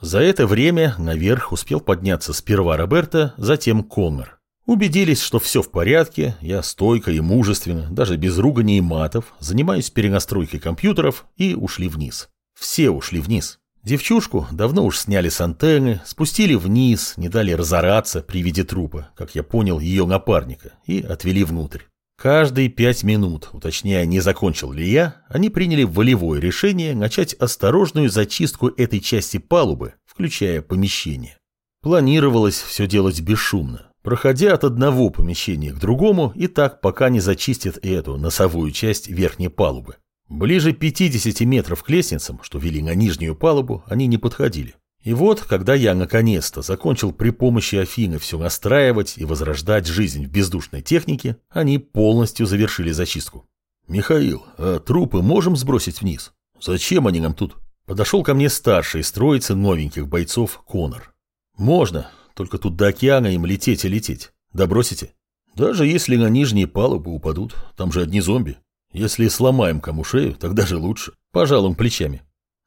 За это время наверх успел подняться сперва Роберта, затем Коннор. Убедились, что все в порядке, я стойко и мужественно, даже без ругани и матов, занимаюсь перенастройкой компьютеров и ушли вниз. Все ушли вниз. Девчушку давно уж сняли с антенны, спустили вниз, не дали разораться при виде трупа, как я понял, ее напарника, и отвели внутрь. Каждые пять минут, уточняя, не закончил ли я, они приняли волевое решение начать осторожную зачистку этой части палубы, включая помещение. Планировалось все делать бесшумно, проходя от одного помещения к другому и так, пока не зачистят эту носовую часть верхней палубы. Ближе 50 метров к лестницам, что вели на нижнюю палубу, они не подходили. И вот, когда я наконец-то закончил при помощи Афины все настраивать и возрождать жизнь в бездушной технике, они полностью завершили зачистку. «Михаил, а трупы можем сбросить вниз? Зачем они нам тут?» Подошел ко мне старший из троицы новеньких бойцов Конор. «Можно, только тут до океана им лететь и лететь. Добросите?» «Даже если на нижние палубы упадут, там же одни зомби. Если сломаем кому шею, тогда же лучше. Пожалуй, плечами.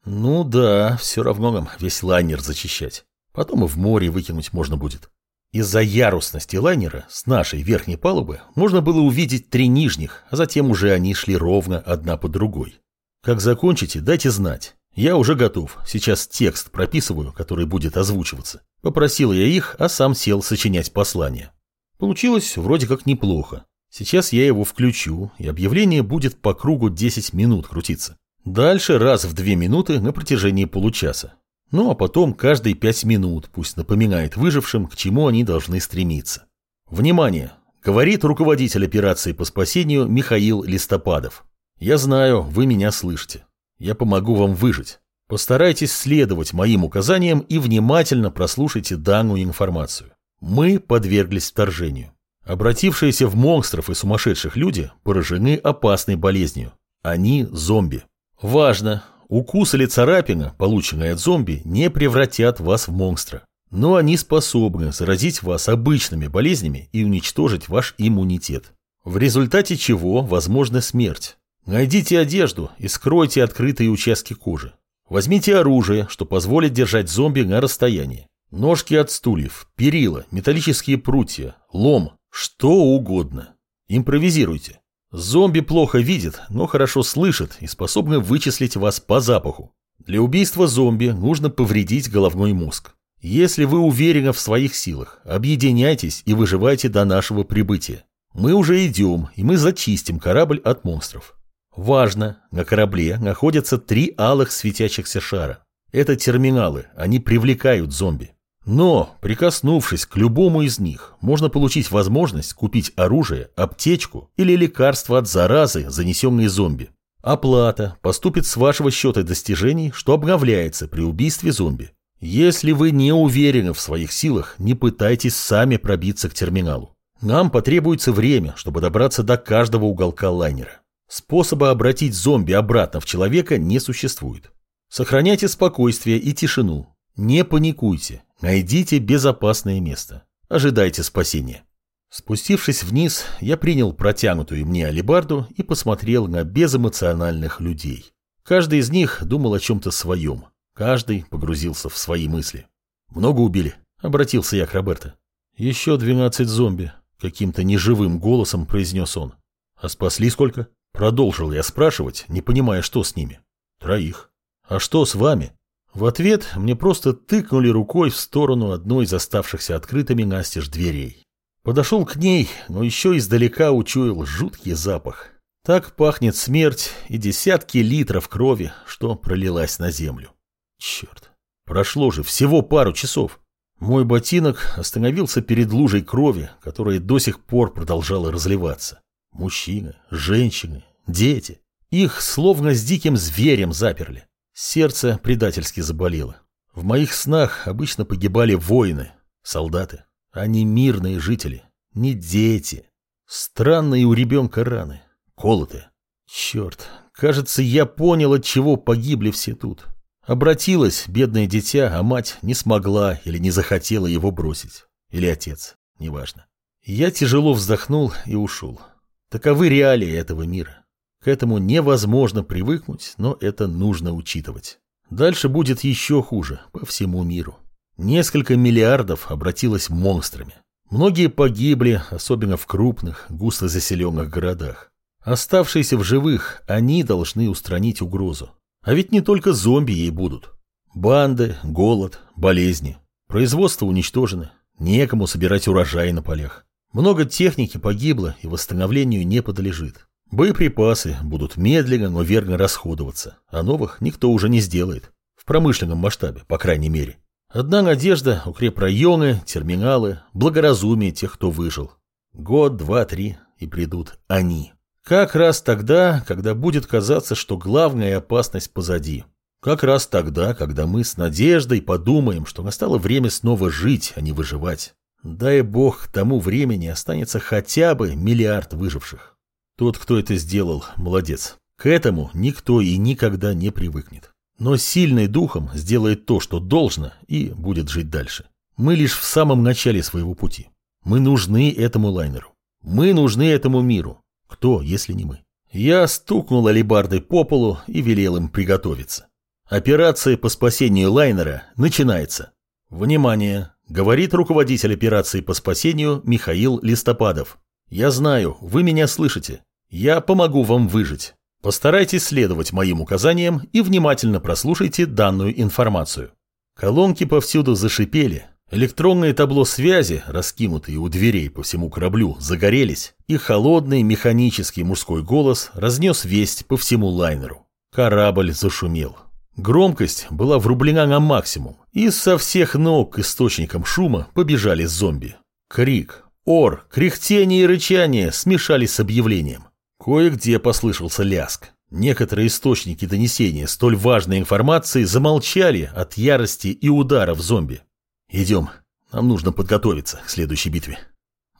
Ну да, все равно нам весь лайнер зачищать. Потом и в море выкинуть можно будет. Из-за ярусности лайнера с нашей верхней палубы можно было увидеть три нижних, а затем уже они шли ровно одна по другой. Как закончите, дайте знать. Я уже готов. Сейчас текст прописываю, который будет озвучиваться. Попросил я их, а сам сел сочинять послание. Получилось вроде как неплохо. Сейчас я его включу, и объявление будет по кругу 10 минут крутиться. Дальше раз в 2 минуты на протяжении получаса. Ну а потом каждые 5 минут пусть напоминает выжившим, к чему они должны стремиться. Внимание! Говорит руководитель операции по спасению Михаил Листопадов. Я знаю, вы меня слышите. Я помогу вам выжить. Постарайтесь следовать моим указаниям и внимательно прослушайте данную информацию. Мы подверглись вторжению. Обратившиеся в монстров и сумасшедших люди поражены опасной болезнью. Они зомби. Важно, укус или царапина, полученная от зомби, не превратят вас в монстра. Но они способны заразить вас обычными болезнями и уничтожить ваш иммунитет. В результате чего возможна смерть. Найдите одежду и скройте открытые участки кожи. Возьмите оружие, что позволит держать зомби на расстоянии. Ножки от стульев, перила, металлические прутья, лом, что угодно. Импровизируйте. Зомби плохо видит, но хорошо слышит и способны вычислить вас по запаху. Для убийства зомби нужно повредить головной мозг. Если вы уверены в своих силах, объединяйтесь и выживайте до нашего прибытия. Мы уже идем, и мы зачистим корабль от монстров. Важно, на корабле находятся три алых светящихся шара. Это терминалы, они привлекают зомби. Но, прикоснувшись к любому из них, можно получить возможность купить оружие, аптечку или лекарство от заразы, занесенной зомби. Оплата поступит с вашего счета достижений, что обновляется при убийстве зомби. Если вы не уверены в своих силах, не пытайтесь сами пробиться к терминалу. Нам потребуется время, чтобы добраться до каждого уголка лайнера. Способа обратить зомби обратно в человека не существует. Сохраняйте спокойствие и тишину. Не паникуйте, Найдите безопасное место. Ожидайте спасения. Спустившись вниз, я принял протянутую мне алебарду и посмотрел на безэмоциональных людей. Каждый из них думал о чем-то своем. Каждый погрузился в свои мысли. «Много убили?» — обратился я к Роберто. «Еще двенадцать зомби», — каким-то неживым голосом произнес он. «А спасли сколько?» Продолжил я спрашивать, не понимая, что с ними. «Троих». «А что с вами?» В ответ мне просто тыкнули рукой в сторону одной из оставшихся открытыми настежь дверей. Подошел к ней, но еще издалека учуял жуткий запах. Так пахнет смерть и десятки литров крови, что пролилась на землю. Черт, прошло же всего пару часов. Мой ботинок остановился перед лужей крови, которая до сих пор продолжала разливаться. Мужчины, женщины, дети. Их словно с диким зверем заперли. Сердце предательски заболело. В моих снах обычно погибали воины, солдаты, не мирные жители, не дети. Странные у ребенка раны, колотые. Черт, кажется, я понял, от чего погибли все тут. Обратилась бедное дитя, а мать не смогла или не захотела его бросить. Или отец, неважно. Я тяжело вздохнул и ушел. Таковы реалии этого мира. К этому невозможно привыкнуть, но это нужно учитывать. Дальше будет еще хуже по всему миру. Несколько миллиардов обратилось монстрами. Многие погибли, особенно в крупных, густо заселенных городах. Оставшиеся в живых, они должны устранить угрозу. А ведь не только зомби ей будут. Банды, голод, болезни. Производство уничтожено. Некому собирать урожай на полях. Много техники погибло и восстановлению не подлежит. Боеприпасы будут медленно, но верно расходоваться, а новых никто уже не сделает. В промышленном масштабе, по крайней мере. Одна надежда – укрепрайоны, терминалы, благоразумие тех, кто выжил. Год, два, три, и придут они. Как раз тогда, когда будет казаться, что главная опасность позади. Как раз тогда, когда мы с надеждой подумаем, что настало время снова жить, а не выживать. Дай бог, к тому времени останется хотя бы миллиард выживших. Тот, кто это сделал, молодец. К этому никто и никогда не привыкнет. Но сильный духом сделает то, что должно, и будет жить дальше. Мы лишь в самом начале своего пути. Мы нужны этому лайнеру. Мы нужны этому миру. Кто, если не мы? Я стукнул алибардой по полу и велел им приготовиться. Операция по спасению лайнера начинается. Внимание! Говорит руководитель операции по спасению Михаил Листопадов. Я знаю, вы меня слышите. Я помогу вам выжить. Постарайтесь следовать моим указаниям и внимательно прослушайте данную информацию. Колонки повсюду зашипели, Электронные табло связи, раскинутые у дверей по всему кораблю, загорелись, и холодный механический мужской голос разнес весть по всему лайнеру. Корабль зашумел. Громкость была врублена на максимум, и со всех ног к источникам шума побежали зомби. Крик, ор, кряхтение и рычание смешались с объявлением. Кое-где послышался ляск. Некоторые источники донесения столь важной информации замолчали от ярости и ударов зомби. Идем. Нам нужно подготовиться к следующей битве.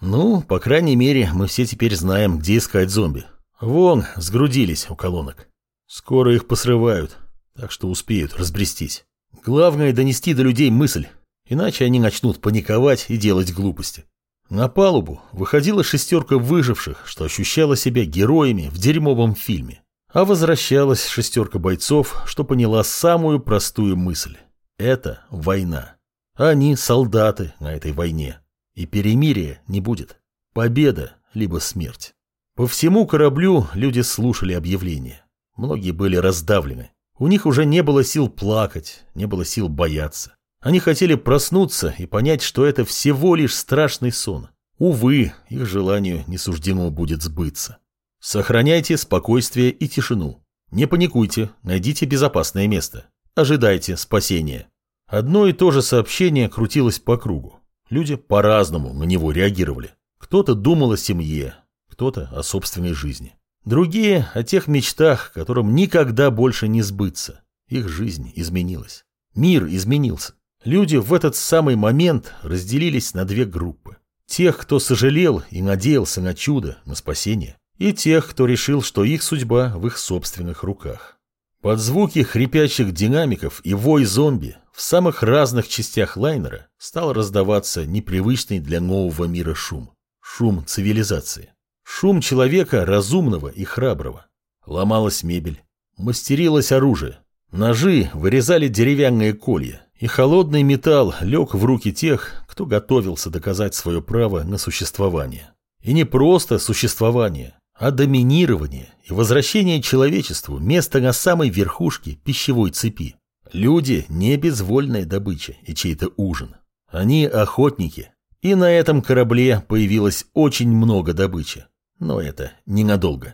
Ну, по крайней мере, мы все теперь знаем, где искать зомби. Вон, сгрудились у колонок. Скоро их посрывают, так что успеют разбрестись. Главное донести до людей мысль, иначе они начнут паниковать и делать глупости. На палубу выходила шестерка выживших, что ощущала себя героями в дерьмовом фильме. А возвращалась шестерка бойцов, что поняла самую простую мысль. Это война. Они солдаты на этой войне. И перемирия не будет. Победа, либо смерть. По всему кораблю люди слушали объявления. Многие были раздавлены. У них уже не было сил плакать, не было сил бояться. Они хотели проснуться и понять, что это всего лишь страшный сон. Увы, их желанию не суждено будет сбыться. Сохраняйте спокойствие и тишину. Не паникуйте, найдите безопасное место. Ожидайте спасения. Одно и то же сообщение крутилось по кругу. Люди по-разному на него реагировали. Кто-то думал о семье, кто-то о собственной жизни. Другие о тех мечтах, которым никогда больше не сбыться. Их жизнь изменилась. Мир изменился. Люди в этот самый момент разделились на две группы. Тех, кто сожалел и надеялся на чудо, на спасение, и тех, кто решил, что их судьба в их собственных руках. Под звуки хрипящих динамиков и вой зомби в самых разных частях лайнера стал раздаваться непривычный для нового мира шум. Шум цивилизации. Шум человека разумного и храброго. Ломалась мебель. Мастерилось оружие. Ножи вырезали деревянные колья, и холодный металл лег в руки тех, кто готовился доказать свое право на существование. И не просто существование, а доминирование и возвращение человечеству места на самой верхушке пищевой цепи. Люди не безвольная добыча и чей-то ужин. Они охотники. И на этом корабле появилось очень много добычи. Но это ненадолго.